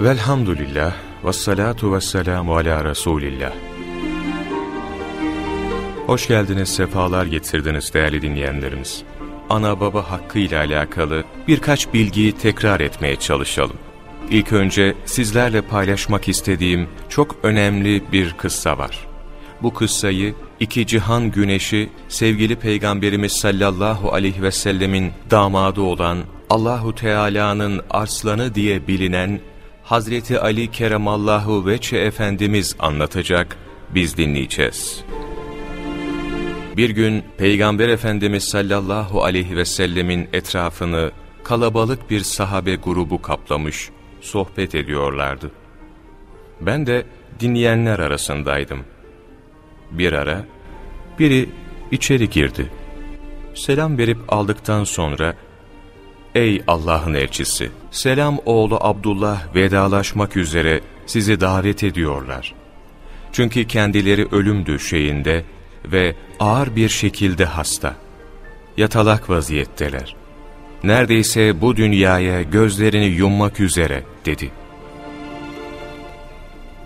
Velhamdülillah ve salatu ve selamu ala Resulillah. Hoş geldiniz, sefalar getirdiniz değerli dinleyenlerimiz. Ana baba hakkı ile alakalı birkaç bilgiyi tekrar etmeye çalışalım. İlk önce sizlerle paylaşmak istediğim çok önemli bir kıssa var. Bu kıssayı iki cihan güneşi sevgili Peygamberimiz sallallahu aleyhi ve sellemin damadı olan Allahu Teala'nın arslanı diye bilinen Hazreti Ali Keremallahu Veçe Efendimiz anlatacak, biz dinleyeceğiz. Bir gün Peygamber Efendimiz sallallahu aleyhi ve sellemin etrafını kalabalık bir sahabe grubu kaplamış, sohbet ediyorlardı. Ben de dinleyenler arasındaydım. Bir ara biri içeri girdi. Selam verip aldıktan sonra Ey Allah'ın elçisi! Selam oğlu Abdullah vedalaşmak üzere sizi davet ediyorlar. Çünkü kendileri ölüm döşeğinde ve ağır bir şekilde hasta. Yatalak vaziyetteler. Neredeyse bu dünyaya gözlerini yummak üzere dedi.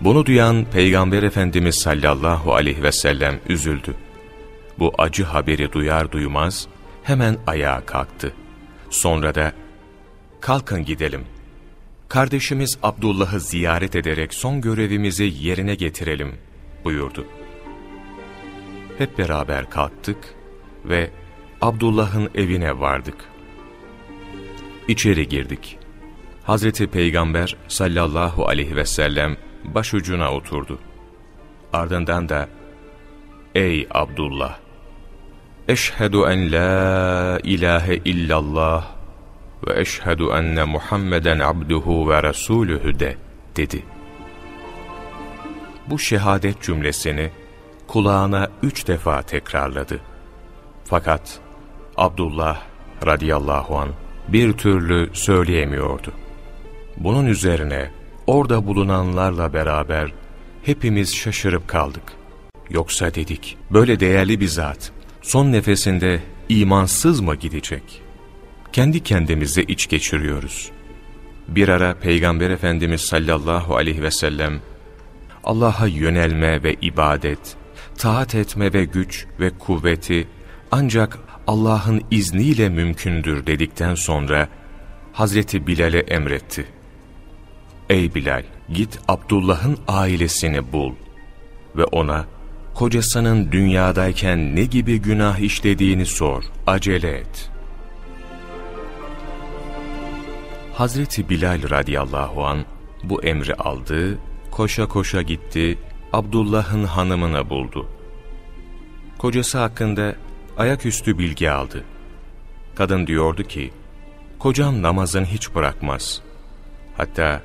Bunu duyan Peygamber Efendimiz sallallahu aleyhi ve sellem üzüldü. Bu acı haberi duyar duymaz hemen ayağa kalktı. Sonra da kalkın gidelim. Kardeşimiz Abdullah'ı ziyaret ederek son görevimizi yerine getirelim buyurdu. Hep beraber kalktık ve Abdullah'ın evine vardık. İçeri girdik. Hazreti Peygamber sallallahu aleyhi ve sellem başucuna oturdu. Ardından da Ey Abdullah! Eşhedü en la ilahe illallah ve eşhedü enne Muhammeden abduhu ve resulühü de dedi. Bu şehadet cümlesini kulağına üç defa tekrarladı. Fakat Abdullah radıyallahu an bir türlü söyleyemiyordu. Bunun üzerine orada bulunanlarla beraber hepimiz şaşırıp kaldık. Yoksa dedik, böyle değerli bir zat, son nefesinde imansız mı gidecek? Kendi kendimize iç geçiriyoruz. Bir ara Peygamber Efendimiz sallallahu aleyhi ve sellem, Allah'a yönelme ve ibadet, taat etme ve güç ve kuvveti ancak Allah'ın izniyle mümkündür dedikten sonra Hazreti Bilal'e emretti. Ey Bilal git Abdullah'ın ailesini bul ve ona kocasının dünyadayken ne gibi günah işlediğini sor, acele et. Hazreti Bilal radıyallahu an bu emri aldı, koşa koşa gitti, Abdullah'ın hanımını buldu. Kocası hakkında ayaküstü bilgi aldı. Kadın diyordu ki, kocam namazını hiç bırakmaz. Hatta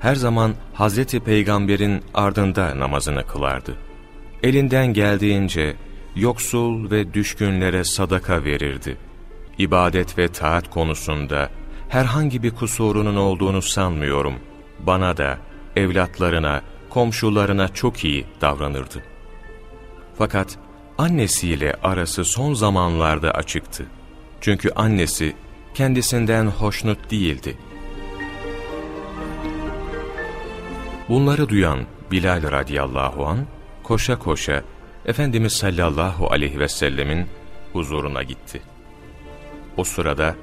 her zaman Hazreti Peygamber'in ardında namazını kılardı. Elinden geldiğince yoksul ve düşkünlere sadaka verirdi. İbadet ve taat konusunda herhangi bir kusurunun olduğunu sanmıyorum. Bana da, evlatlarına, komşularına çok iyi davranırdı. Fakat annesiyle arası son zamanlarda açıktı. Çünkü annesi kendisinden hoşnut değildi. Bunları duyan Bilal radıyallahu an koşa koşa Efendimiz sallallahu aleyhi ve sellemin huzuruna gitti. O sırada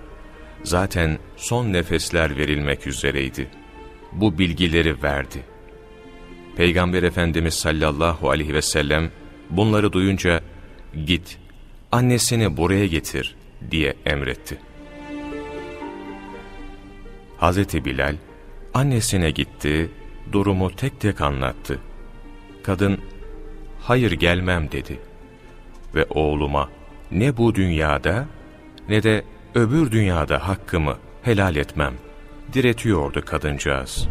zaten son nefesler verilmek üzereydi. Bu bilgileri verdi. Peygamber Efendimiz sallallahu aleyhi ve sellem bunları duyunca git annesini buraya getir diye emretti. Hazreti Bilal annesine gitti, durumu tek tek anlattı. Kadın hayır gelmem dedi ve oğluma ne bu dünyada ne de öbür dünyada hakkımı helal etmem diretiyordu kadıncağız.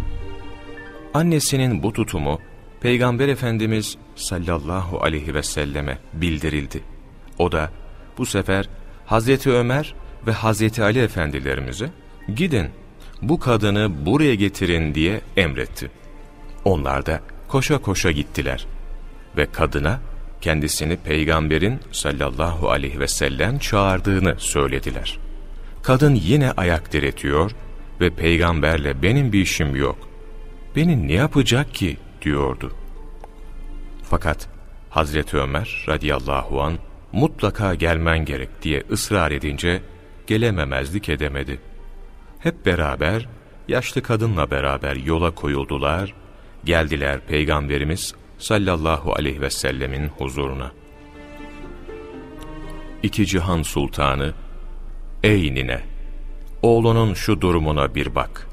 Annesinin bu tutumu Peygamber Efendimiz sallallahu aleyhi ve selleme bildirildi. O da bu sefer Hazreti Ömer ve Hazreti Ali efendilerimize gidin bu kadını buraya getirin diye emretti. Onlar da koşa koşa gittiler ve kadına kendisini peygamberin sallallahu aleyhi ve sellem çağırdığını söylediler. Kadın yine ayak diretiyor ve peygamberle benim bir işim yok. beni ne yapacak ki diyordu. Fakat Hazreti Ömer radıyallahu an mutlaka gelmen gerek diye ısrar edince gelememezlik edemedi. Hep beraber yaşlı kadınla beraber yola koyuldular, geldiler Peygamberimiz sallallahu aleyhi ve sellemin huzuruna. İki cihan sultanı, ey nine, oğlunun şu durumuna bir bak.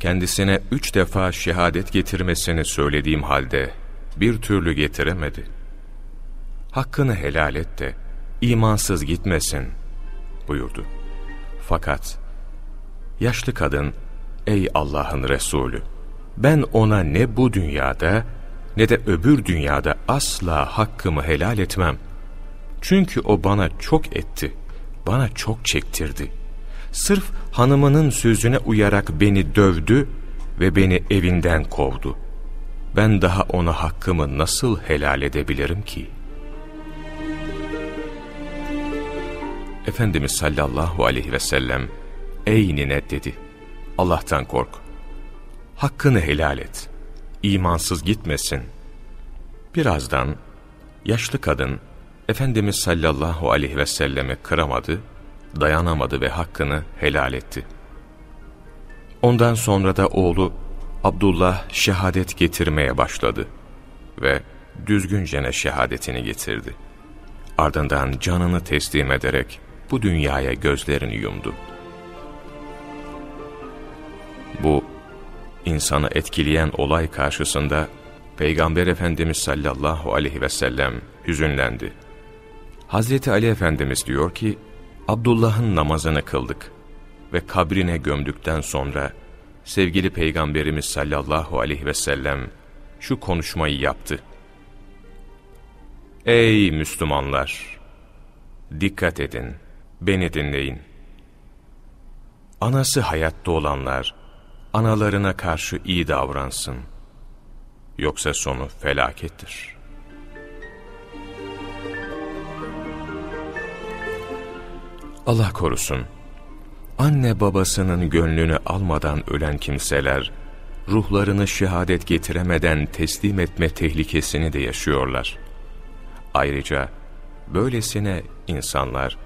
Kendisine üç defa şehadet getirmesini söylediğim halde bir türlü getiremedi. Hakkını helal et de imansız gitmesin buyurdu. Fakat yaşlı kadın, ey Allah'ın Resulü, ben ona ne bu dünyada ne de öbür dünyada asla hakkımı helal etmem. Çünkü o bana çok etti, bana çok çektirdi. Sırf hanımının sözüne uyarak beni dövdü ve beni evinden kovdu. Ben daha ona hakkımı nasıl helal edebilirim ki? Efendimiz sallallahu aleyhi ve sellem, ey nine dedi, Allah'tan kork, hakkını helal et, imansız gitmesin. Birazdan yaşlı kadın, Efendimiz sallallahu aleyhi ve selleme kıramadı, dayanamadı ve hakkını helal etti. Ondan sonra da oğlu Abdullah şehadet getirmeye başladı ve düzgüncene şehadetini getirdi. Ardından canını teslim ederek bu dünyaya gözlerini yumdu. Bu insanı etkileyen olay karşısında Peygamber Efendimiz sallallahu aleyhi ve sellem hüzünlendi. Hazreti Ali Efendimiz diyor ki, Abdullah'ın namazını kıldık ve kabrine gömdükten sonra sevgili Peygamberimiz sallallahu aleyhi ve sellem şu konuşmayı yaptı. Ey Müslümanlar! Dikkat edin, beni dinleyin. Anası hayatta olanlar, analarına karşı iyi davransın. Yoksa sonu felakettir. Allah korusun, anne babasının gönlünü almadan ölen kimseler, ruhlarını şehadet getiremeden teslim etme tehlikesini de yaşıyorlar. Ayrıca böylesine insanlar,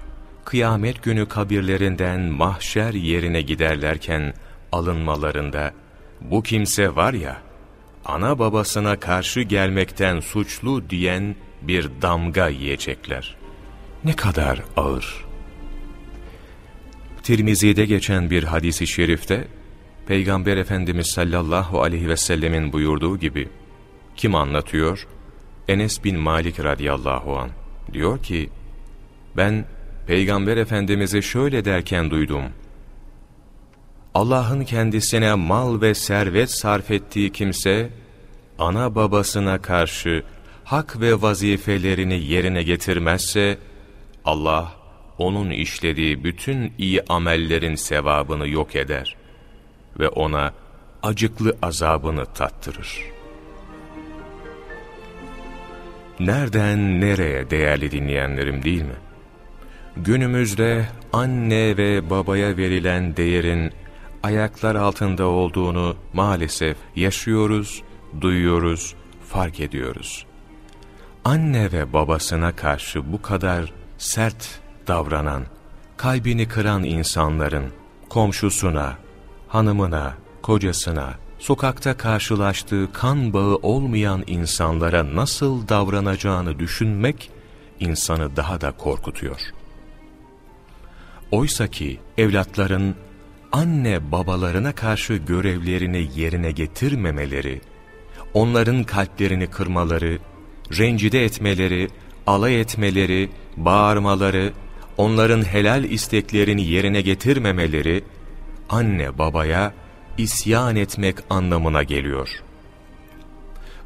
kıyamet günü kabirlerinden mahşer yerine giderlerken alınmalarında, bu kimse var ya, ana babasına karşı gelmekten suçlu diyen bir damga yiyecekler. Ne kadar ağır. Tirmizi'de geçen bir hadisi şerifte, Peygamber Efendimiz sallallahu aleyhi ve sellemin buyurduğu gibi, kim anlatıyor? Enes bin Malik radıyallahu an diyor ki, ben Peygamber Efendimiz'i şöyle derken duydum. Allah'ın kendisine mal ve servet sarf ettiği kimse, ana babasına karşı hak ve vazifelerini yerine getirmezse, Allah onun işlediği bütün iyi amellerin sevabını yok eder ve ona acıklı azabını tattırır. Nereden nereye değerli dinleyenlerim değil mi? Günümüzde anne ve babaya verilen değerin ayaklar altında olduğunu maalesef yaşıyoruz, duyuyoruz, fark ediyoruz. Anne ve babasına karşı bu kadar sert davranan, kalbini kıran insanların komşusuna, hanımına, kocasına, sokakta karşılaştığı kan bağı olmayan insanlara nasıl davranacağını düşünmek insanı daha da korkutuyor. Oysa ki evlatların anne babalarına karşı görevlerini yerine getirmemeleri, onların kalplerini kırmaları, rencide etmeleri, alay etmeleri, bağırmaları, onların helal isteklerini yerine getirmemeleri, anne babaya isyan etmek anlamına geliyor.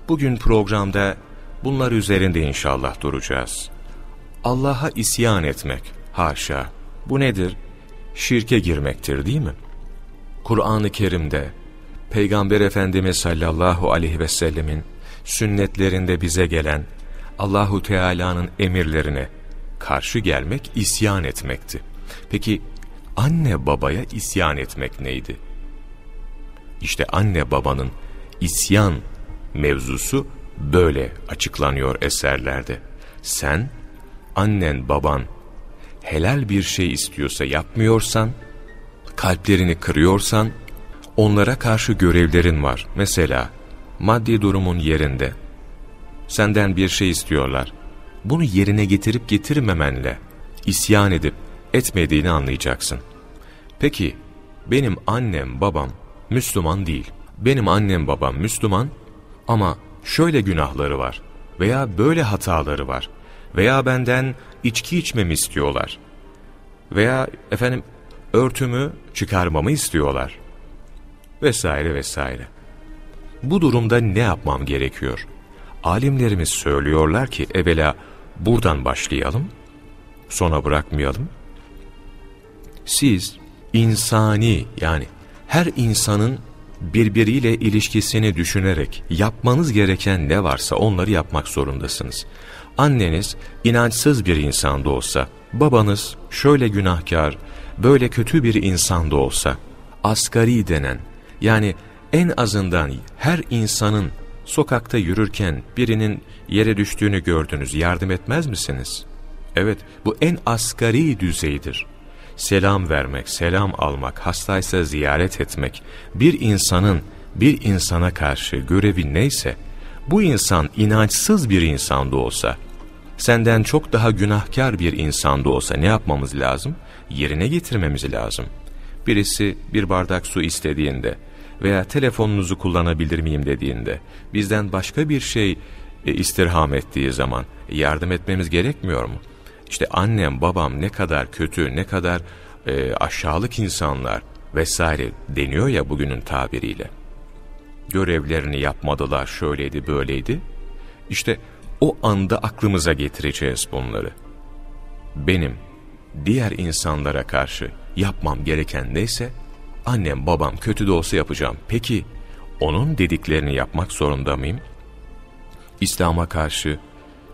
Bugün programda bunlar üzerinde inşallah duracağız. Allah'a isyan etmek, haşa, bu nedir? Şirke girmektir değil mi? Kur'an-ı Kerim'de Peygamber Efendimiz sallallahu aleyhi ve sellemin sünnetlerinde bize gelen Allahu Teala'nın emirlerine karşı gelmek isyan etmekti. Peki anne babaya isyan etmek neydi? İşte anne babanın isyan mevzusu böyle açıklanıyor eserlerde. Sen, annen, baban helal bir şey istiyorsa yapmıyorsan, kalplerini kırıyorsan, onlara karşı görevlerin var. Mesela maddi durumun yerinde, senden bir şey istiyorlar. Bunu yerine getirip getirmemenle isyan edip etmediğini anlayacaksın. Peki benim annem babam Müslüman değil. Benim annem babam Müslüman ama şöyle günahları var veya böyle hataları var veya benden içki içmemi istiyorlar veya efendim örtümü çıkarmamı istiyorlar vesaire vesaire. Bu durumda ne yapmam gerekiyor? Alimlerimiz söylüyorlar ki evvela buradan başlayalım, sona bırakmayalım. Siz insani yani her insanın birbiriyle ilişkisini düşünerek yapmanız gereken ne varsa onları yapmak zorundasınız. Anneniz inançsız bir insan da olsa, babanız şöyle günahkar, böyle kötü bir insan da olsa, asgari denen yani en azından her insanın sokakta yürürken birinin yere düştüğünü gördünüz yardım etmez misiniz? Evet bu en asgari düzeydir. Selam vermek, selam almak, hastaysa ziyaret etmek, bir insanın bir insana karşı görevi neyse, bu insan inançsız bir insan da olsa, senden çok daha günahkar bir insan da olsa ne yapmamız lazım? Yerine getirmemiz lazım. Birisi bir bardak su istediğinde veya telefonunuzu kullanabilir miyim dediğinde, bizden başka bir şey e, istirham ettiği zaman yardım etmemiz gerekmiyor mu? İşte annem, babam ne kadar kötü, ne kadar e, aşağılık insanlar vesaire deniyor ya bugünün tabiriyle. Görevlerini yapmadılar, şöyleydi, böyleydi. İşte o anda aklımıza getireceğiz bunları. Benim diğer insanlara karşı yapmam gereken neyse, annem babam kötü de olsa yapacağım. Peki onun dediklerini yapmak zorunda mıyım? İslam'a karşı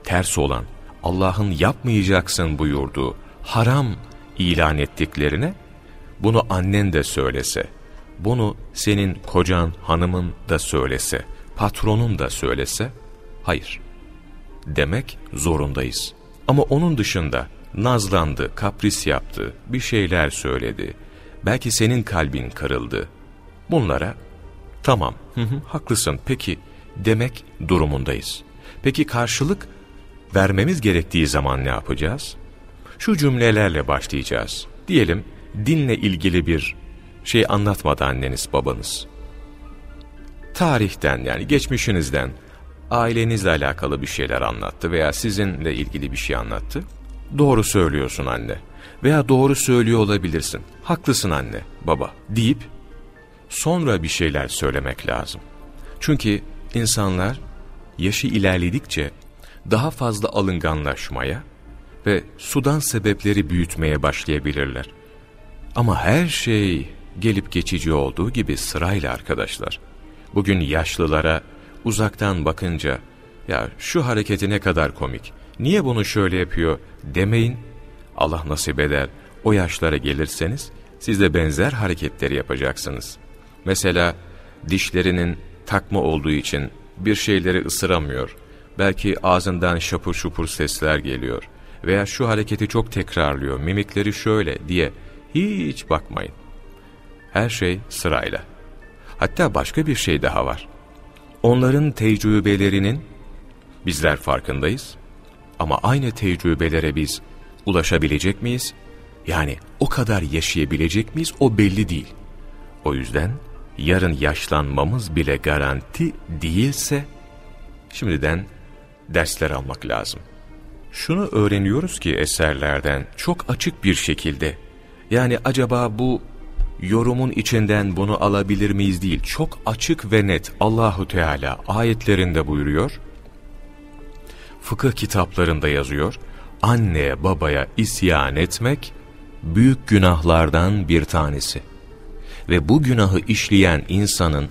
ters olan, Allah'ın yapmayacaksın buyurduğu haram ilan ettiklerine, bunu annen de söylese, bunu senin kocan, hanımın da söylese, patronun da söylese, hayır. Demek zorundayız. Ama onun dışında nazlandı, kapris yaptı, bir şeyler söyledi, belki senin kalbin kırıldı. Bunlara tamam, hı hı, haklısın peki demek durumundayız. Peki karşılık vermemiz gerektiği zaman ne yapacağız? Şu cümlelerle başlayacağız. Diyelim dinle ilgili bir şey anlatmadı anneniz babanız. Tarihten yani geçmişinizden, ailenizle alakalı bir şeyler anlattı veya sizinle ilgili bir şey anlattı. Doğru söylüyorsun anne veya doğru söylüyor olabilirsin. Haklısın anne, baba deyip sonra bir şeyler söylemek lazım. Çünkü insanlar yaşı ilerledikçe daha fazla alınganlaşmaya ve sudan sebepleri büyütmeye başlayabilirler. Ama her şey gelip geçici olduğu gibi sırayla arkadaşlar. Bugün yaşlılara uzaktan bakınca ya şu hareketi ne kadar komik, niye bunu şöyle yapıyor demeyin. Allah nasip eder o yaşlara gelirseniz siz de benzer hareketleri yapacaksınız. Mesela dişlerinin takma olduğu için bir şeyleri ısıramıyor. Belki ağzından şapur şupur sesler geliyor. Veya şu hareketi çok tekrarlıyor, mimikleri şöyle diye hiç bakmayın. Her şey sırayla. Hatta başka bir şey daha var. Onların tecrübelerinin bizler farkındayız. Ama aynı tecrübelere biz ulaşabilecek miyiz? Yani o kadar yaşayabilecek miyiz o belli değil. O yüzden yarın yaşlanmamız bile garanti değilse şimdiden dersler almak lazım. Şunu öğreniyoruz ki eserlerden çok açık bir şekilde yani acaba bu yorumun içinden bunu alabilir miyiz değil çok açık ve net Allahu Teala ayetlerinde buyuruyor. Fıkıh kitaplarında yazıyor. Anneye babaya isyan etmek büyük günahlardan bir tanesi. Ve bu günahı işleyen insanın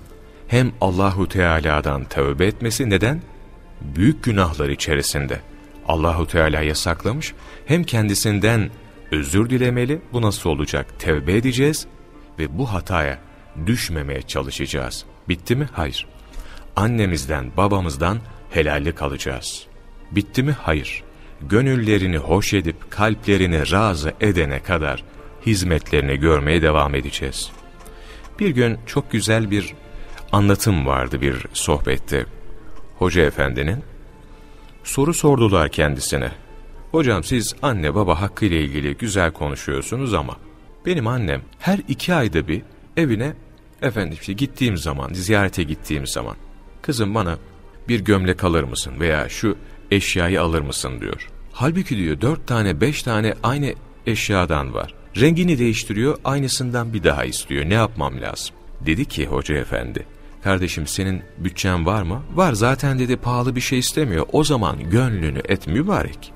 hem Allahu Teala'dan tövbe etmesi neden? Büyük günahlar içerisinde. Allahu Teala yasaklamış. Hem kendisinden özür dilemeli. Bu nasıl olacak? Tevbe edeceğiz ve bu hataya düşmemeye çalışacağız. Bitti mi? Hayır. annemizden, babamızdan helallik alacağız. Bitti mi? Hayır. Gönüllerini hoş edip kalplerini razı edene kadar hizmetlerini görmeye devam edeceğiz. Bir gün çok güzel bir anlatım vardı bir sohbette. Hoca efendinin soru sordular kendisine. Hocam siz anne baba hakkı ile ilgili güzel konuşuyorsunuz ama benim annem her iki ayda bir evine efendim işte gittiğim zaman, ziyarete gittiğim zaman kızım bana bir gömlek alır mısın veya şu eşyayı alır mısın diyor. Halbuki diyor dört tane beş tane aynı eşyadan var. Rengini değiştiriyor aynısından bir daha istiyor ne yapmam lazım? Dedi ki hoca efendi kardeşim senin bütçen var mı? Var zaten dedi pahalı bir şey istemiyor o zaman gönlünü et mübarek.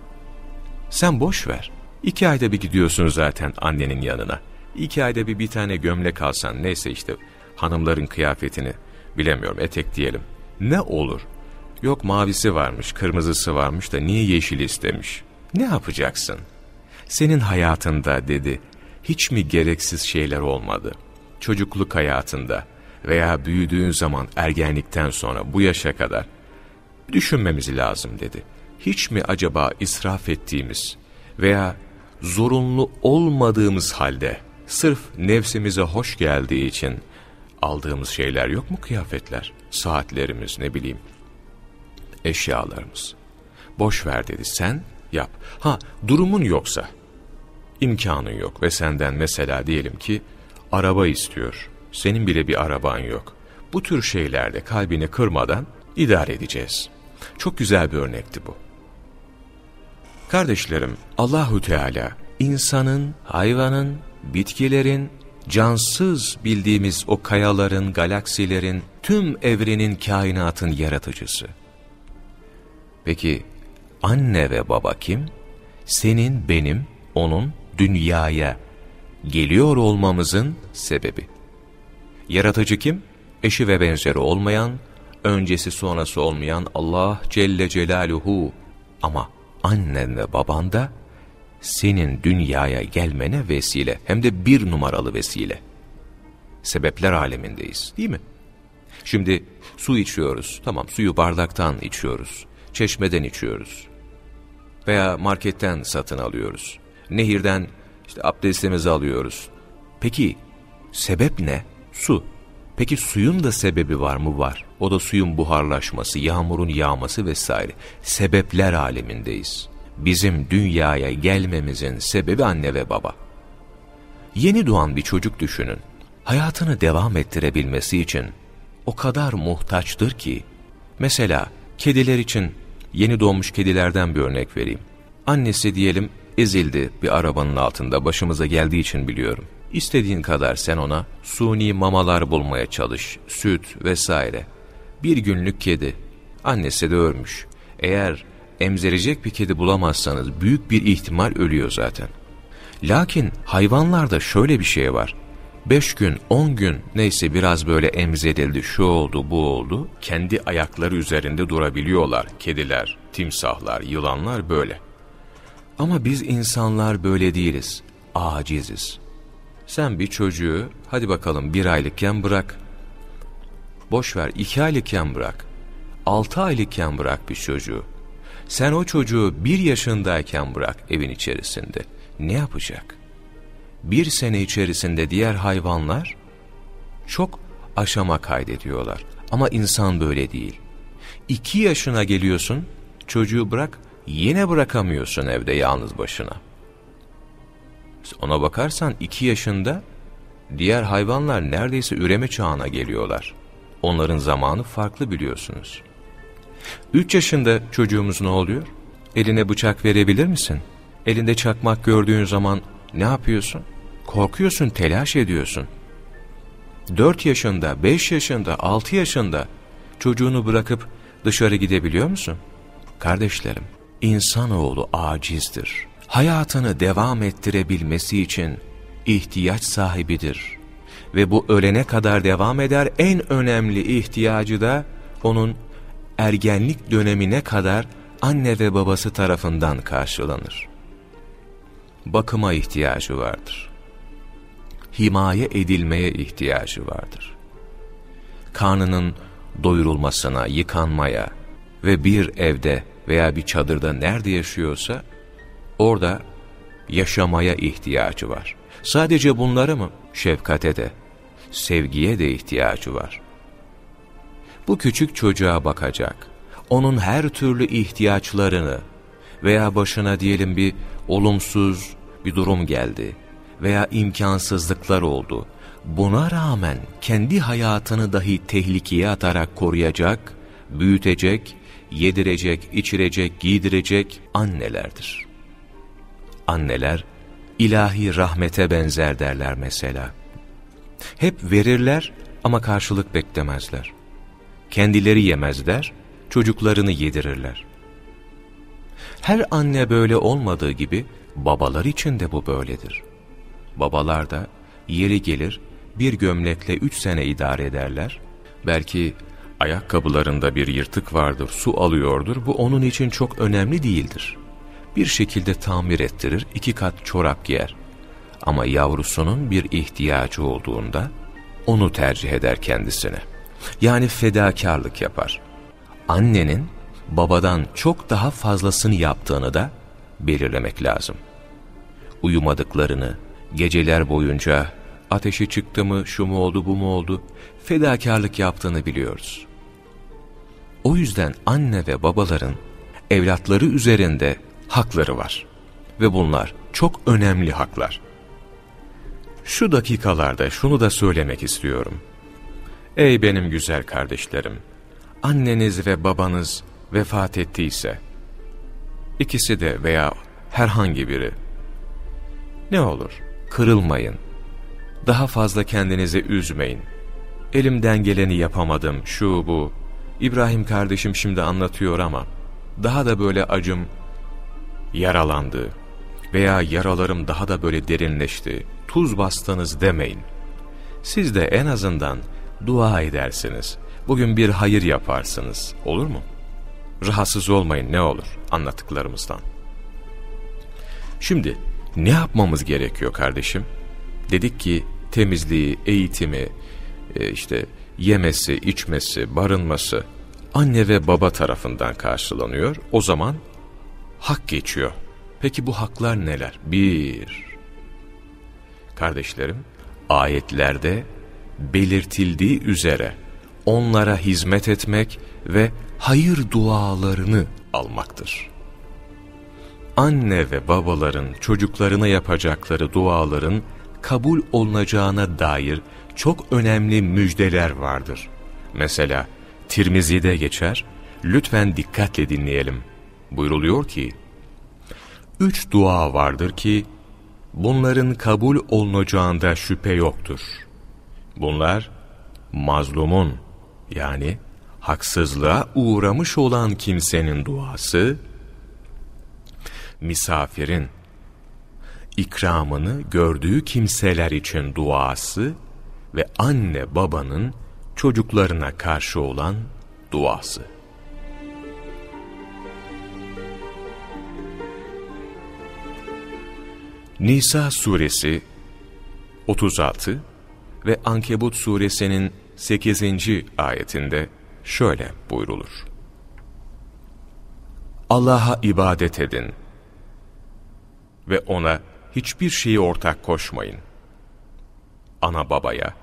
Sen boş ver. İki ayda bir gidiyorsun zaten annenin yanına. İki ayda bir bir tane gömlek alsan neyse işte hanımların kıyafetini bilemiyorum etek diyelim. Ne olur? Yok mavisi varmış, kırmızısı varmış da niye yeşil istemiş? Ne yapacaksın? Senin hayatında dedi, hiç mi gereksiz şeyler olmadı? Çocukluk hayatında veya büyüdüğün zaman ergenlikten sonra bu yaşa kadar düşünmemiz lazım dedi. Hiç mi acaba israf ettiğimiz veya zorunlu olmadığımız halde sırf nefsimize hoş geldiği için aldığımız şeyler yok mu kıyafetler, saatlerimiz ne bileyim, eşyalarımız. Boş ver dedi sen yap. Ha durumun yoksa, imkanın yok ve senden mesela diyelim ki araba istiyor. Senin bile bir araban yok. Bu tür şeylerde kalbini kırmadan idare edeceğiz. Çok güzel bir örnekti bu. Kardeşlerim, Allahu Teala insanın, hayvanın, bitkilerin, cansız bildiğimiz o kayaların, galaksilerin, tüm evrenin, kainatın yaratıcısı. Peki anne ve baba kim? Senin, benim, onun dünyaya geliyor olmamızın sebebi. Yaratıcı kim? Eşi ve benzeri olmayan, öncesi sonrası olmayan Allah Celle Celaluhu. Ama annen ve baban da senin dünyaya gelmene vesile. Hem de bir numaralı vesile. Sebepler alemindeyiz değil mi? Şimdi su içiyoruz. Tamam suyu bardaktan içiyoruz. Çeşmeden içiyoruz. Veya marketten satın alıyoruz. Nehirden işte abdestimizi alıyoruz. Peki sebep ne? Su. Peki suyun da sebebi var mı? Var. O da suyun buharlaşması, yağmurun yağması vesaire. Sebepler alemindeyiz. Bizim dünyaya gelmemizin sebebi anne ve baba. Yeni doğan bir çocuk düşünün. Hayatını devam ettirebilmesi için o kadar muhtaçtır ki. Mesela kediler için yeni doğmuş kedilerden bir örnek vereyim. Annesi diyelim ezildi bir arabanın altında başımıza geldiği için biliyorum. İstediğin kadar sen ona suni mamalar bulmaya çalış, süt vesaire. Bir günlük kedi, annesi de ölmüş. Eğer emzirecek bir kedi bulamazsanız büyük bir ihtimal ölüyor zaten. Lakin hayvanlarda şöyle bir şey var. 5 gün, 10 gün neyse biraz böyle emzirildi, şu oldu, bu oldu. Kendi ayakları üzerinde durabiliyorlar. Kediler, timsahlar, yılanlar böyle. Ama biz insanlar böyle değiliz. Aciziz. Sen bir çocuğu hadi bakalım bir aylıkken bırak. Boş ver iki aylıkken bırak. Altı aylıkken bırak bir çocuğu. Sen o çocuğu bir yaşındayken bırak evin içerisinde. Ne yapacak? Bir sene içerisinde diğer hayvanlar çok aşama kaydediyorlar. Ama insan böyle değil. İki yaşına geliyorsun, çocuğu bırak, yine bırakamıyorsun evde yalnız başına. Ona bakarsan iki yaşında diğer hayvanlar neredeyse üreme çağına geliyorlar. Onların zamanı farklı biliyorsunuz. Üç yaşında çocuğumuz ne oluyor? Eline bıçak verebilir misin? Elinde çakmak gördüğün zaman ne yapıyorsun? Korkuyorsun, telaş ediyorsun. Dört yaşında, beş yaşında, altı yaşında çocuğunu bırakıp dışarı gidebiliyor musun? Kardeşlerim, insanoğlu acizdir hayatını devam ettirebilmesi için ihtiyaç sahibidir. Ve bu ölene kadar devam eder en önemli ihtiyacı da onun ergenlik dönemine kadar anne ve babası tarafından karşılanır. Bakıma ihtiyacı vardır. Himaye edilmeye ihtiyacı vardır. Karnının doyurulmasına, yıkanmaya ve bir evde veya bir çadırda nerede yaşıyorsa orada yaşamaya ihtiyacı var. Sadece bunları mı? Şefkate de, sevgiye de ihtiyacı var. Bu küçük çocuğa bakacak, onun her türlü ihtiyaçlarını veya başına diyelim bir olumsuz bir durum geldi veya imkansızlıklar oldu. Buna rağmen kendi hayatını dahi tehlikeye atarak koruyacak, büyütecek, yedirecek, içirecek, giydirecek annelerdir. Anneler ilahi rahmete benzer derler mesela. Hep verirler ama karşılık beklemezler. Kendileri yemezler, çocuklarını yedirirler. Her anne böyle olmadığı gibi babalar için de bu böyledir. Babalar da yeri gelir bir gömlekle üç sene idare ederler. Belki ayakkabılarında bir yırtık vardır, su alıyordur. Bu onun için çok önemli değildir. Bir şekilde tamir ettirir, iki kat çorap giyer. Ama yavrusunun bir ihtiyacı olduğunda onu tercih eder kendisine. Yani fedakarlık yapar. Annenin babadan çok daha fazlasını yaptığını da belirlemek lazım. Uyumadıklarını, geceler boyunca ateşi çıktı mı, şu mu oldu, bu mu oldu, fedakarlık yaptığını biliyoruz. O yüzden anne ve babaların evlatları üzerinde hakları var. Ve bunlar çok önemli haklar. Şu dakikalarda şunu da söylemek istiyorum. Ey benim güzel kardeşlerim, anneniz ve babanız vefat ettiyse, ikisi de veya herhangi biri, ne olur kırılmayın, daha fazla kendinizi üzmeyin. Elimden geleni yapamadım, şu bu. İbrahim kardeşim şimdi anlatıyor ama, daha da böyle acım yaralandı veya yaralarım daha da böyle derinleşti, tuz bastınız demeyin. Siz de en azından dua edersiniz. Bugün bir hayır yaparsınız. Olur mu? Rahatsız olmayın ne olur anlattıklarımızdan. Şimdi ne yapmamız gerekiyor kardeşim? Dedik ki temizliği, eğitimi, e, işte yemesi, içmesi, barınması anne ve baba tarafından karşılanıyor. O zaman hak geçiyor. Peki bu haklar neler? Bir, kardeşlerim, ayetlerde belirtildiği üzere onlara hizmet etmek ve hayır dualarını almaktır. Anne ve babaların çocuklarına yapacakları duaların kabul olunacağına dair çok önemli müjdeler vardır. Mesela Tirmizi'de geçer, lütfen dikkatle dinleyelim. Buyruluyor ki, Üç dua vardır ki, bunların kabul olunacağında şüphe yoktur. Bunlar, mazlumun yani haksızlığa uğramış olan kimsenin duası, misafirin ikramını gördüğü kimseler için duası ve anne babanın çocuklarına karşı olan duası. Nisa suresi 36 ve Ankebut suresinin 8. ayetinde şöyle buyrulur. Allah'a ibadet edin ve ona hiçbir şeyi ortak koşmayın. Ana babaya,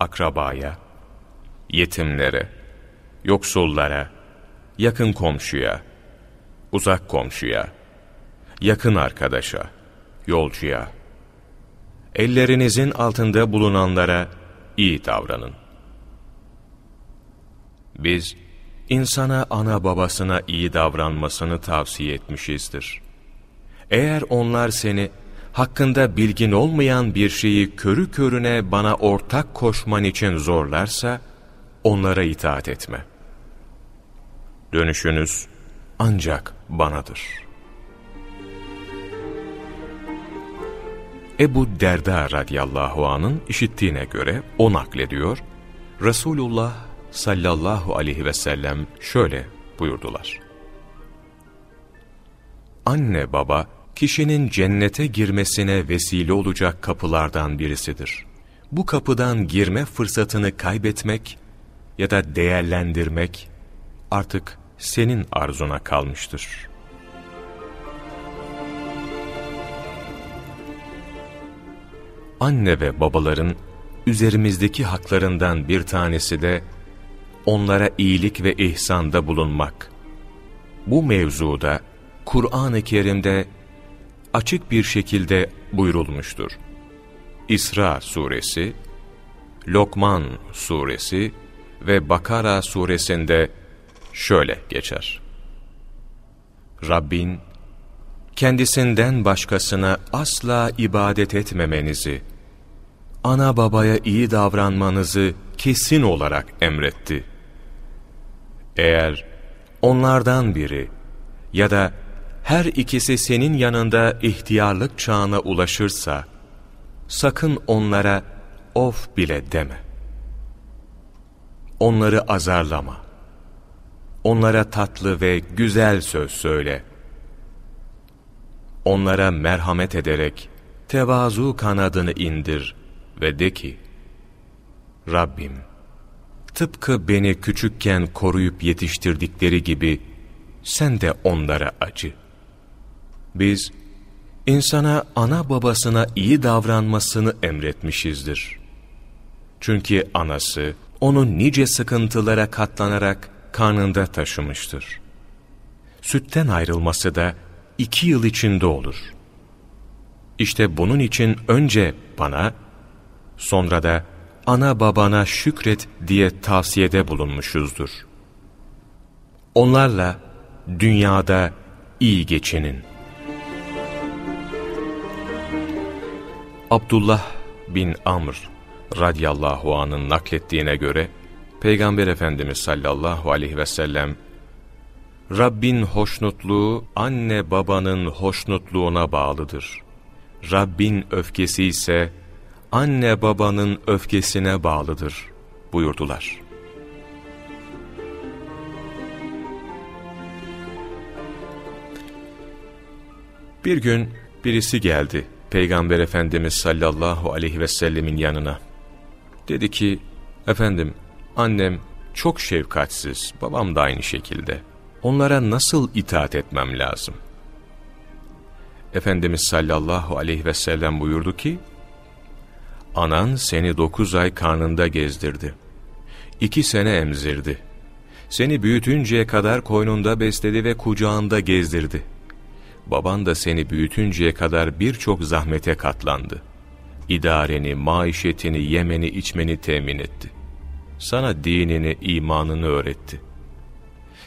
akrabaya, yetimlere, yoksullara, yakın komşuya, uzak komşuya, yakın arkadaşa, yolcuya, ellerinizin altında bulunanlara iyi davranın. Biz, insana ana babasına iyi davranmasını tavsiye etmişizdir. Eğer onlar seni hakkında bilgin olmayan bir şeyi körü körüne bana ortak koşman için zorlarsa, onlara itaat etme. Dönüşünüz ancak banadır. Ebu Derda radıyallahu anın işittiğine göre o naklediyor, Resulullah sallallahu aleyhi ve sellem şöyle buyurdular. Anne baba, kişinin cennete girmesine vesile olacak kapılardan birisidir. Bu kapıdan girme fırsatını kaybetmek, ya da değerlendirmek artık senin arzuna kalmıştır. Anne ve babaların üzerimizdeki haklarından bir tanesi de onlara iyilik ve ihsanda bulunmak. Bu mevzuda Kur'an-ı Kerim'de açık bir şekilde buyurulmuştur. İsra suresi, Lokman suresi ve Bakara suresinde şöyle geçer. Rabbin, kendisinden başkasına asla ibadet etmemenizi, ana babaya iyi davranmanızı kesin olarak emretti. Eğer onlardan biri ya da her ikisi senin yanında ihtiyarlık çağına ulaşırsa, sakın onlara of bile deme. Onları azarlama. Onlara tatlı ve güzel söz söyle. Onlara merhamet ederek tevazu kanadını indir ve de ki, Rabbim, tıpkı beni küçükken koruyup yetiştirdikleri gibi sen de onlara acı. Biz, insana ana babasına iyi davranmasını emretmişizdir. Çünkü anası, onu nice sıkıntılara katlanarak karnında taşımıştır. Sütten ayrılması da iki yıl içinde olur. İşte bunun için önce bana, sonra da ana babana şükret diye tavsiyede bulunmuşuzdur. Onlarla dünyada iyi geçinin. Abdullah bin Amr radiyallahu anın naklettiğine göre Peygamber Efendimiz sallallahu aleyhi ve sellem Rabbin hoşnutluğu anne babanın hoşnutluğuna bağlıdır. Rabbin öfkesi ise anne babanın öfkesine bağlıdır buyurdular. Bir gün birisi geldi Peygamber Efendimiz sallallahu aleyhi ve sellemin yanına. Dedi ki, efendim annem çok şefkatsiz, babam da aynı şekilde. Onlara nasıl itaat etmem lazım? Efendimiz sallallahu aleyhi ve sellem buyurdu ki, Anan seni dokuz ay karnında gezdirdi. İki sene emzirdi. Seni büyütünceye kadar koynunda besledi ve kucağında gezdirdi. Baban da seni büyütünceye kadar birçok zahmete katlandı. İdareni, maişetini, yemeni, içmeni temin etti. Sana dinini, imanını öğretti.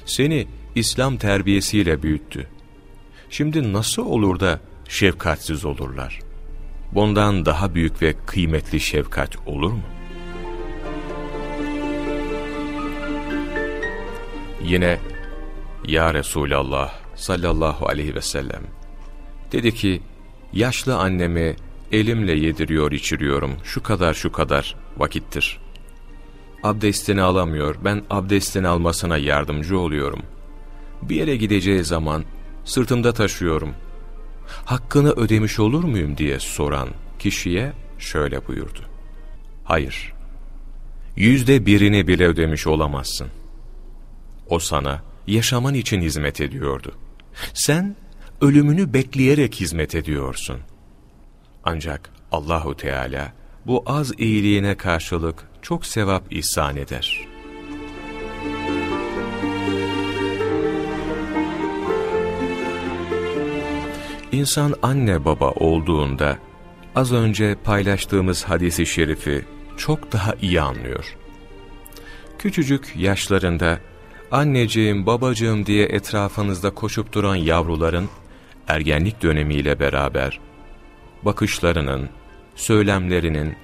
Seni İslam terbiyesiyle büyüttü. Şimdi nasıl olur da şefkatsiz olurlar? Bundan daha büyük ve kıymetli şefkat olur mu? Yine Ya Resulallah sallallahu aleyhi ve sellem dedi ki yaşlı annemi elimle yediriyor içiriyorum şu kadar şu kadar vakittir. Abdestini alamıyor ben abdestini almasına yardımcı oluyorum. Bir yere gideceği zaman sırtımda taşıyorum. Hakkını ödemiş olur muyum diye soran kişiye şöyle buyurdu. Hayır, yüzde birini bile ödemiş olamazsın. O sana yaşaman için hizmet ediyordu. Sen ölümünü bekleyerek hizmet ediyorsun. Ancak Allahu Teala bu az iyiliğine karşılık çok sevap ihsan eder. İnsan anne baba olduğunda az önce paylaştığımız hadisi şerifi çok daha iyi anlıyor. Küçücük yaşlarında anneciğim babacığım diye etrafınızda koşup duran yavruların ergenlik dönemiyle beraber bakışlarının, söylemlerinin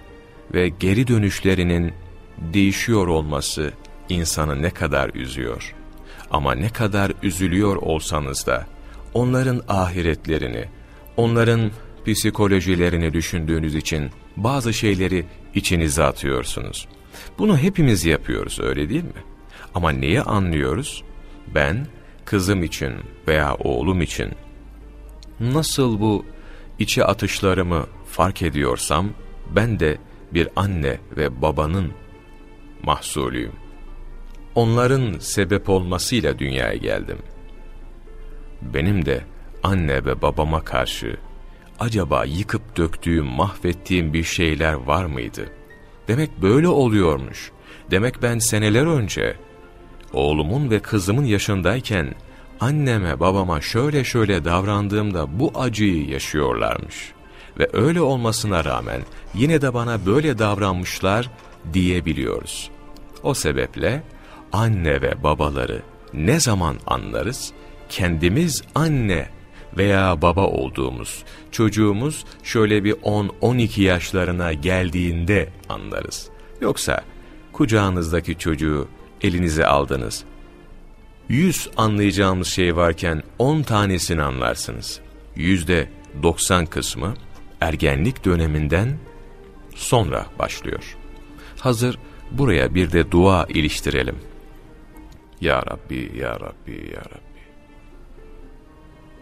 ve geri dönüşlerinin değişiyor olması insanı ne kadar üzüyor. Ama ne kadar üzülüyor olsanız da onların ahiretlerini, onların psikolojilerini düşündüğünüz için bazı şeyleri içinize atıyorsunuz. Bunu hepimiz yapıyoruz öyle değil mi? Ama neyi anlıyoruz? Ben kızım için veya oğlum için nasıl bu içe atışlarımı fark ediyorsam ben de bir anne ve babanın mahsulüyüm. onların sebep olmasıyla dünyaya geldim. Benim de anne ve babama karşı acaba yıkıp döktüğüm, mahvettiğim bir şeyler var mıydı? Demek böyle oluyormuş. Demek ben seneler önce oğlumun ve kızımın yaşındayken anneme babama şöyle şöyle davrandığımda bu acıyı yaşıyorlarmış. Ve öyle olmasına rağmen yine de bana böyle davranmışlar diyebiliyoruz. O sebeple anne ve babaları ne zaman anlarız? Kendimiz anne veya baba olduğumuz, çocuğumuz şöyle bir 10-12 yaşlarına geldiğinde anlarız. Yoksa kucağınızdaki çocuğu elinize aldınız. 100 anlayacağımız şey varken 10 tanesini anlarsınız. Yüzde 90 kısmı ergenlik döneminden sonra başlıyor. Hazır buraya bir de dua iliştirelim. Ya Rabbi, Ya Rabbi, Ya Rabbi.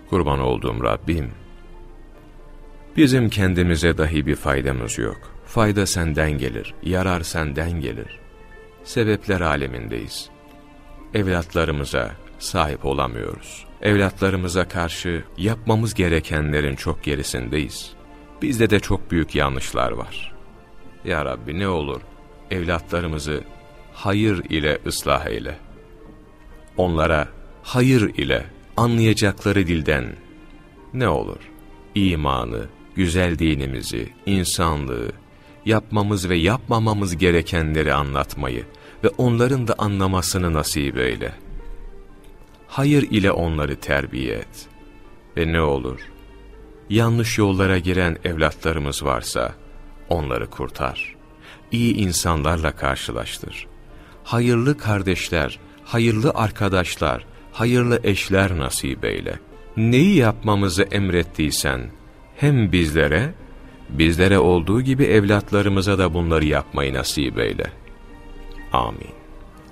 Kurban olduğum Rabbim, bizim kendimize dahi bir faydamız yok. Fayda senden gelir, yarar senden gelir. Sebepler alemindeyiz. Evlatlarımıza sahip olamıyoruz. Evlatlarımıza karşı yapmamız gerekenlerin çok gerisindeyiz. Bizde de çok büyük yanlışlar var. Ya Rabbi ne olur evlatlarımızı hayır ile ıslah eyle. Onlara hayır ile anlayacakları dilden ne olur imanı, güzel dinimizi, insanlığı, yapmamız ve yapmamamız gerekenleri anlatmayı ve onların da anlamasını nasip eyle. Hayır ile onları terbiye et. Ve ne olur, yanlış yollara giren evlatlarımız varsa onları kurtar. İyi insanlarla karşılaştır. Hayırlı kardeşler, hayırlı arkadaşlar, hayırlı eşler nasip eyle. Neyi yapmamızı emrettiysen hem bizlere, bizlere olduğu gibi evlatlarımıza da bunları yapmayı nasip eyle. Amin.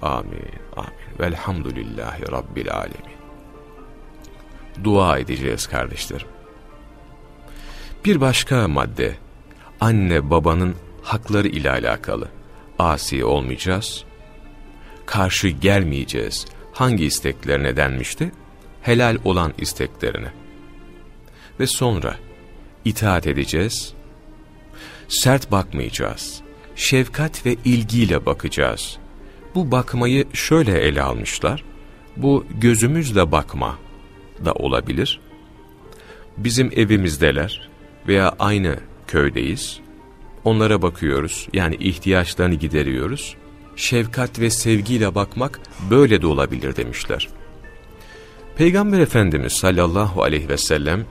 Amin. Amin. Velhamdülillahi Rabbil Alemin. Dua edeceğiz kardeşlerim. Bir başka madde, anne babanın hakları ile alakalı. Asi olmayacağız, karşı gelmeyeceğiz. Hangi isteklerine denmişti? Helal olan isteklerine. Ve sonra itaat edeceğiz, sert bakmayacağız, şefkat ve ilgiyle bakacağız. Bu bakmayı şöyle ele almışlar, bu gözümüzle bakma da olabilir. Bizim evimizdeler veya aynı köydeyiz, onlara bakıyoruz, yani ihtiyaçlarını gideriyoruz şefkat ve sevgiyle bakmak böyle de olabilir demişler. Peygamber Efendimiz sallallahu aleyhi ve sellem,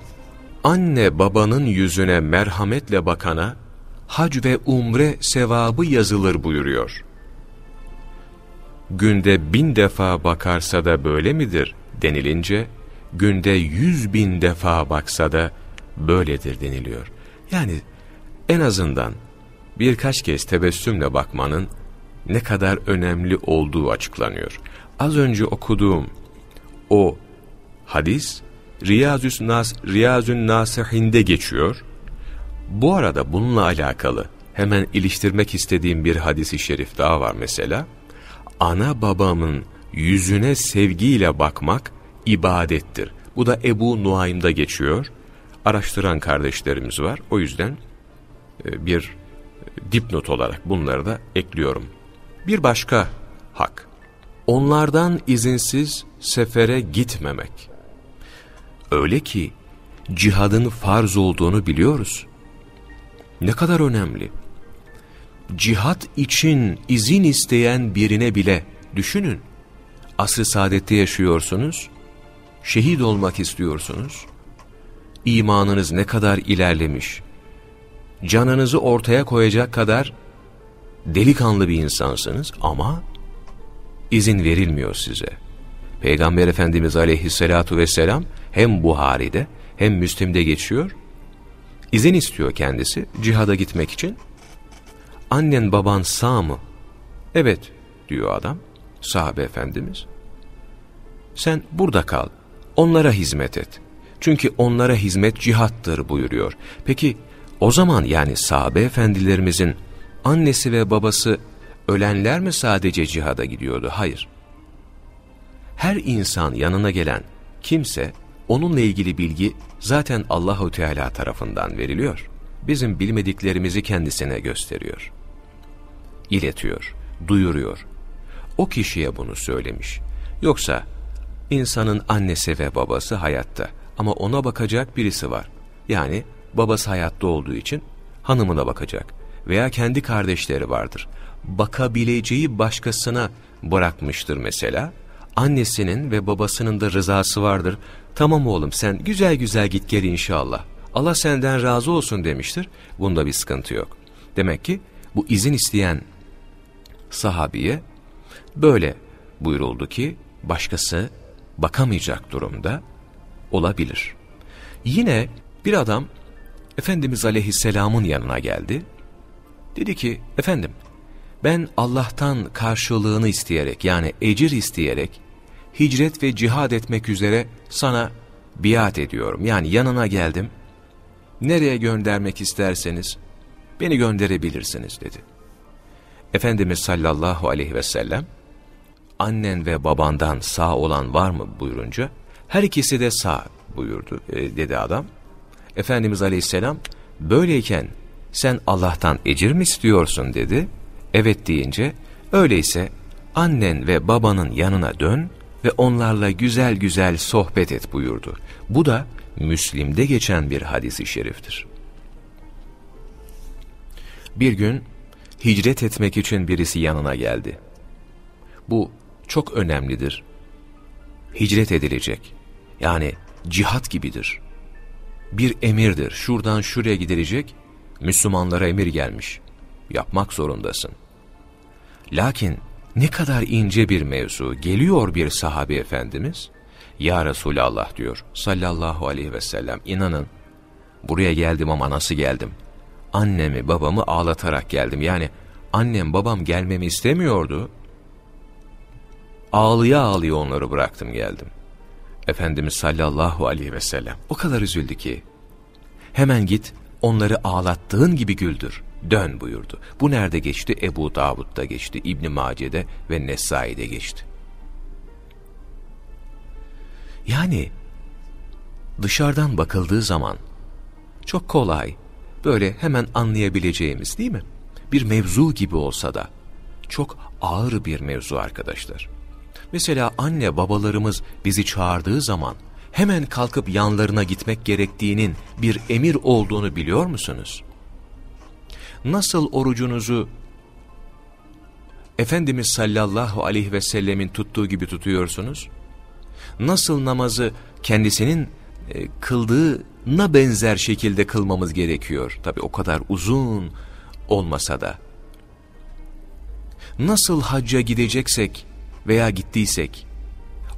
anne babanın yüzüne merhametle bakana, hac ve umre sevabı yazılır buyuruyor. Günde bin defa bakarsa da böyle midir denilince, günde yüz bin defa baksa da böyledir deniliyor. Yani en azından birkaç kez tebessümle bakmanın ne kadar önemli olduğu açıklanıyor. Az önce okuduğum o hadis Riyazüs Nas, Riyazün Nasihinde geçiyor. Bu arada bununla alakalı hemen iliştirmek istediğim bir hadisi şerif daha var mesela. Ana babamın yüzüne sevgiyle bakmak ibadettir. Bu da Ebu Nuaym'da geçiyor. Araştıran kardeşlerimiz var. O yüzden e, bir dipnot olarak bunları da ekliyorum. Bir başka hak, onlardan izinsiz sefere gitmemek. Öyle ki cihadın farz olduğunu biliyoruz. Ne kadar önemli. Cihat için izin isteyen birine bile düşünün. Asr-ı saadette yaşıyorsunuz, şehit olmak istiyorsunuz. İmanınız ne kadar ilerlemiş, canınızı ortaya koyacak kadar delikanlı bir insansınız ama izin verilmiyor size. Peygamber Efendimiz aleyhissalatu vesselam hem Buhari'de hem Müslim'de geçiyor. İzin istiyor kendisi cihada gitmek için. Annen baban sağ mı? Evet diyor adam sahabe efendimiz. Sen burada kal onlara hizmet et. Çünkü onlara hizmet cihattır buyuruyor. Peki o zaman yani sahabe efendilerimizin annesi ve babası ölenler mi sadece cihada gidiyordu? Hayır. her insan yanına gelen kimse onunla ilgili bilgi zaten Allahu Teala tarafından veriliyor. Bizim bilmediklerimizi kendisine gösteriyor. iletiyor, duyuruyor. O kişiye bunu söylemiş. Yoksa insanın annesi ve babası hayatta ama ona bakacak birisi var. Yani babası hayatta olduğu için hanımına bakacak veya kendi kardeşleri vardır. Bakabileceği başkasına bırakmıştır mesela. Annesinin ve babasının da rızası vardır. Tamam oğlum sen güzel güzel git gel inşallah. Allah senden razı olsun demiştir. Bunda bir sıkıntı yok. Demek ki bu izin isteyen sahabiye böyle buyuruldu ki başkası bakamayacak durumda olabilir. Yine bir adam Efendimiz Aleyhisselam'ın yanına geldi. Dedi ki efendim ben Allah'tan karşılığını isteyerek yani ecir isteyerek hicret ve cihad etmek üzere sana biat ediyorum. Yani yanına geldim. Nereye göndermek isterseniz beni gönderebilirsiniz dedi. Efendimiz sallallahu aleyhi ve sellem annen ve babandan sağ olan var mı buyurunca her ikisi de sağ buyurdu e, dedi adam. Efendimiz aleyhisselam böyleyken sen Allah'tan ecir mi istiyorsun dedi. Evet deyince öyleyse annen ve babanın yanına dön ve onlarla güzel güzel sohbet et buyurdu. Bu da Müslim'de geçen bir hadisi şeriftir. Bir gün hicret etmek için birisi yanına geldi. Bu çok önemlidir. Hicret edilecek. Yani cihat gibidir. Bir emirdir. Şuradan şuraya gidilecek. Müslümanlara emir gelmiş. Yapmak zorundasın. Lakin ne kadar ince bir mevzu. Geliyor bir sahabe efendimiz. Ya Resulallah diyor sallallahu aleyhi ve sellem. İnanın buraya geldim ama nasıl geldim? Annemi babamı ağlatarak geldim. Yani annem babam gelmemi istemiyordu. Ağlıya ağlıya onları bıraktım geldim. Efendimiz sallallahu aleyhi ve sellem o kadar üzüldü ki. Hemen git onları ağlattığın gibi güldür. Dön buyurdu. Bu nerede geçti? Ebu Davud'da geçti, İbn Mace'de ve Nesai'de geçti. Yani dışarıdan bakıldığı zaman çok kolay, böyle hemen anlayabileceğimiz değil mi? Bir mevzu gibi olsa da çok ağır bir mevzu arkadaşlar. Mesela anne babalarımız bizi çağırdığı zaman hemen kalkıp yanlarına gitmek gerektiğinin bir emir olduğunu biliyor musunuz? Nasıl orucunuzu Efendimiz sallallahu aleyhi ve sellemin tuttuğu gibi tutuyorsunuz? Nasıl namazı kendisinin e, kıldığına benzer şekilde kılmamız gerekiyor? Tabi o kadar uzun olmasa da. Nasıl hacca gideceksek veya gittiysek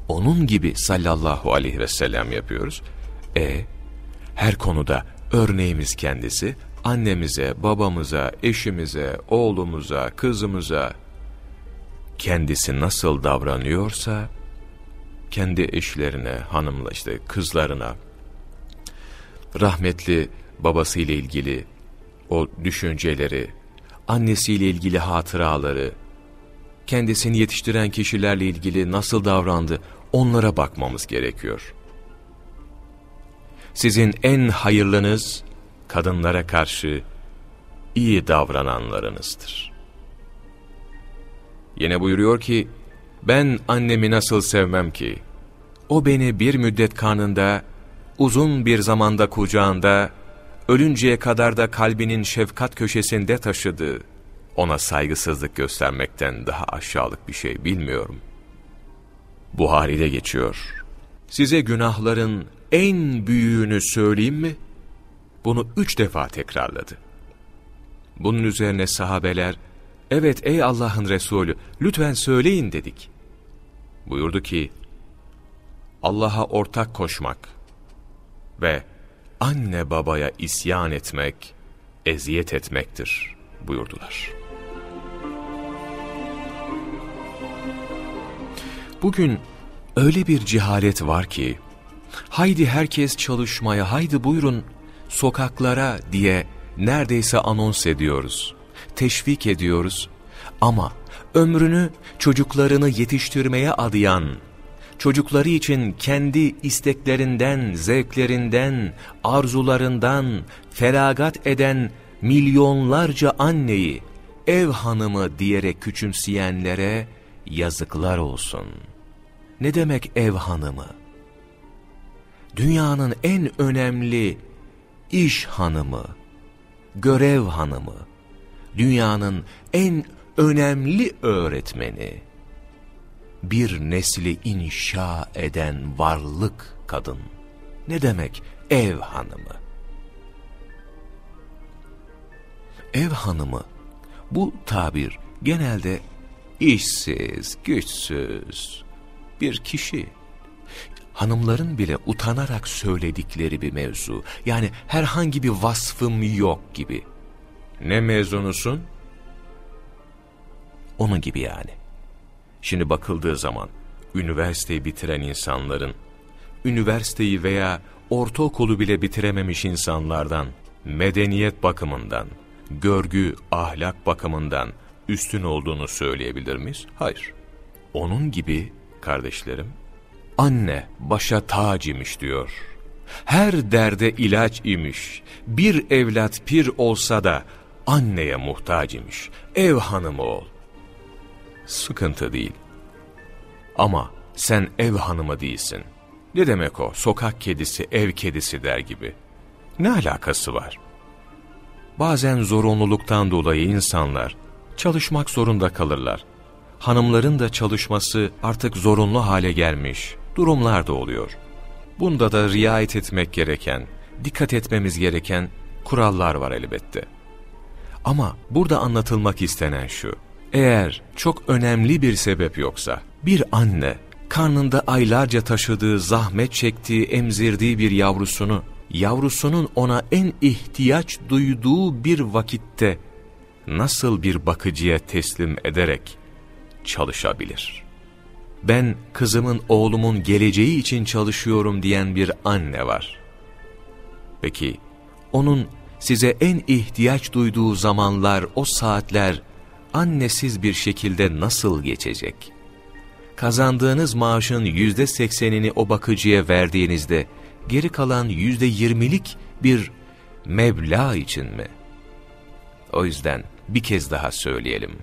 onun gibi sallallahu aleyhi ve sellem yapıyoruz. E her konuda örneğimiz kendisi annemize, babamıza, eşimize, oğlumuza, kızımıza kendisi nasıl davranıyorsa kendi eşlerine, hanımla işte kızlarına rahmetli babasıyla ilgili o düşünceleri, annesiyle ilgili hatıraları, kendisini yetiştiren kişilerle ilgili nasıl davrandı onlara bakmamız gerekiyor. Sizin en hayırlınız kadınlara karşı iyi davrananlarınızdır. Yine buyuruyor ki, ben annemi nasıl sevmem ki? O beni bir müddet karnında, uzun bir zamanda kucağında, ölünceye kadar da kalbinin şefkat köşesinde taşıdı. Ona saygısızlık göstermekten daha aşağılık bir şey bilmiyorum. Buhari'de geçiyor. Size günahların en büyüğünü söyleyeyim mi? Bunu üç defa tekrarladı. Bunun üzerine sahabeler, evet ey Allah'ın Resulü lütfen söyleyin dedik. Buyurdu ki, Allah'a ortak koşmak ve anne babaya isyan etmek, eziyet etmektir buyurdular. Bugün öyle bir cehalet var ki, haydi herkes çalışmaya, haydi buyurun sokaklara diye neredeyse anons ediyoruz, teşvik ediyoruz. Ama ömrünü çocuklarını yetiştirmeye adayan, çocukları için kendi isteklerinden, zevklerinden, arzularından feragat eden milyonlarca anneyi ev hanımı diyerek küçümseyenlere yazıklar olsun. Ne demek ev hanımı? Dünyanın en önemli iş hanımı, görev hanımı, dünyanın en önemli öğretmeni, bir nesli inşa eden varlık kadın. Ne demek ev hanımı? Ev hanımı, bu tabir genelde işsiz, güçsüz bir kişi. Hanımların bile utanarak söyledikleri bir mevzu. Yani herhangi bir vasfım yok gibi. Ne mezunusun? Onun gibi yani. Şimdi bakıldığı zaman üniversiteyi bitiren insanların, üniversiteyi veya ortaokulu bile bitirememiş insanlardan, medeniyet bakımından, görgü, ahlak bakımından üstün olduğunu söyleyebilir miyiz? Hayır. Onun gibi kardeşlerim, anne başa tac imiş diyor. Her derde ilaç imiş. Bir evlat pir olsa da anneye muhtaç imiş. Ev hanımı ol. Sıkıntı değil. Ama sen ev hanımı değilsin. Ne demek o? Sokak kedisi, ev kedisi der gibi. Ne alakası var? Bazen zorunluluktan dolayı insanlar çalışmak zorunda kalırlar. Hanımların da çalışması artık zorunlu hale gelmiş durumlar da oluyor. Bunda da riayet etmek gereken, dikkat etmemiz gereken kurallar var elbette. Ama burada anlatılmak istenen şu. Eğer çok önemli bir sebep yoksa, bir anne karnında aylarca taşıdığı, zahmet çektiği, emzirdiği bir yavrusunu, yavrusunun ona en ihtiyaç duyduğu bir vakitte nasıl bir bakıcıya teslim ederek çalışabilir? Ben kızımın oğlumun geleceği için çalışıyorum diyen bir anne var. Peki onun size en ihtiyaç duyduğu zamanlar, o saatler annesiz bir şekilde nasıl geçecek? Kazandığınız maaşın yüzde seksenini o bakıcıya verdiğinizde geri kalan yüzde yirmilik bir meblağ için mi? O yüzden bir kez daha söyleyelim.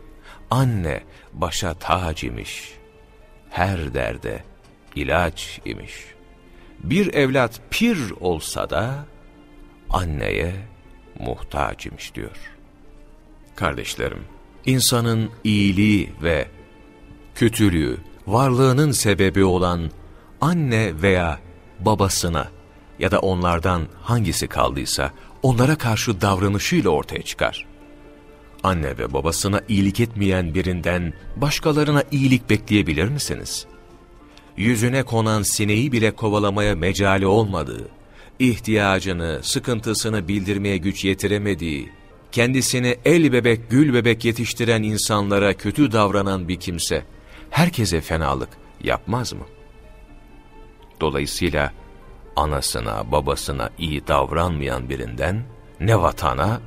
Anne başa tac imiş. Her derde ilaç imiş. Bir evlat pir olsa da anneye muhtaç imiş diyor. Kardeşlerim, insanın iyiliği ve kötülüğü, varlığının sebebi olan anne veya babasına ya da onlardan hangisi kaldıysa onlara karşı davranışıyla ortaya çıkar. Anne ve babasına iyilik etmeyen birinden başkalarına iyilik bekleyebilir misiniz? Yüzüne konan sineği bile kovalamaya mecali olmadığı, ihtiyacını, sıkıntısını bildirmeye güç yetiremediği, kendisini el bebek gül bebek yetiştiren insanlara kötü davranan bir kimse, herkese fenalık yapmaz mı? Dolayısıyla anasına babasına iyi davranmayan birinden ne vatana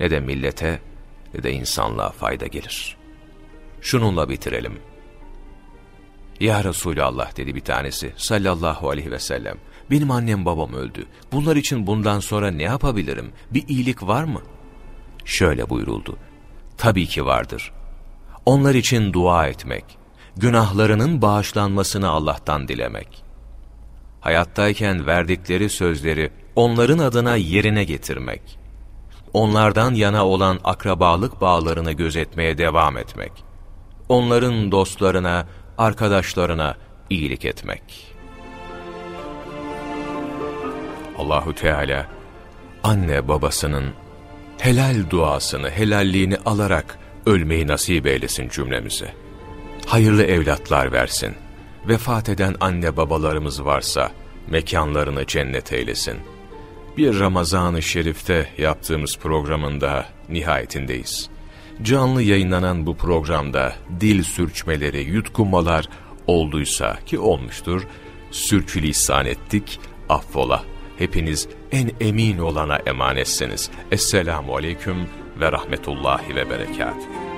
ne de millete de insanlığa fayda gelir. Şununla bitirelim. Ya Resulallah dedi bir tanesi sallallahu aleyhi ve sellem. Benim annem babam öldü. Bunlar için bundan sonra ne yapabilirim? Bir iyilik var mı? Şöyle buyuruldu. Tabii ki vardır. Onlar için dua etmek, günahlarının bağışlanmasını Allah'tan dilemek. Hayattayken verdikleri sözleri onların adına yerine getirmek. Onlardan yana olan akrabalık bağlarını gözetmeye devam etmek. Onların dostlarına, arkadaşlarına iyilik etmek. Allahu Teala anne babasının helal duasını, helalliğini alarak ölmeyi nasip eylesin cümlemize. Hayırlı evlatlar versin. Vefat eden anne babalarımız varsa mekanlarını cennet eylesin. Bir Ramazan-ı Şerif'te yaptığımız programın da nihayetindeyiz. Canlı yayınlanan bu programda dil sürçmeleri, yutkunmalar olduysa ki olmuştur, sürçülisan ettik, affola. Hepiniz en emin olana emanetsiniz. Esselamu Aleyküm ve Rahmetullahi ve Berekatuhu.